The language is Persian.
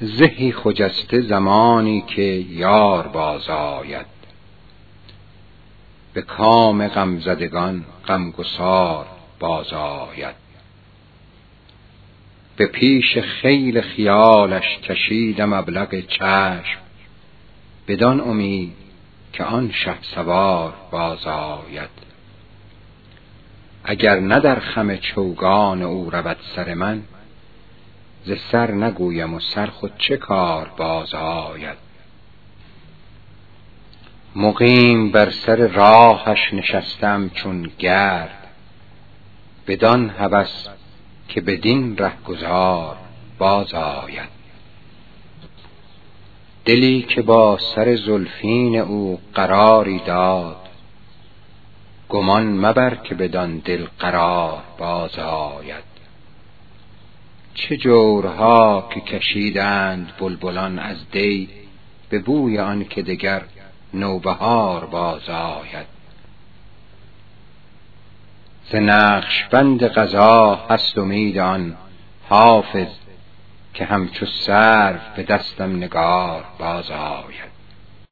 زهی خجسته زمانی که یار باز آید. به کام غمزدگان غمگسار باز آید. به پیش خیل خیالش کشیدم ابلق چشم بدان امید که آن شهسوار باز آید. اگر نه در خم چوگان او رود سر من ز سر نگویم و سر خود چه کار باز آید مقیم بر سر راهش نشستم چون گرد بدان هوس که بدین رهگذار باز آید دلی که با سر زلفین او قراری داد گمان مبر که بدان دل قرار باز آید چه جورها که کشیدند بلبلان از دی به بوی آن که دگر نوبهار باز آید. ز نقشبند قضا هست امید آن حافظ که همچو سرو به دستم نگار باز آید.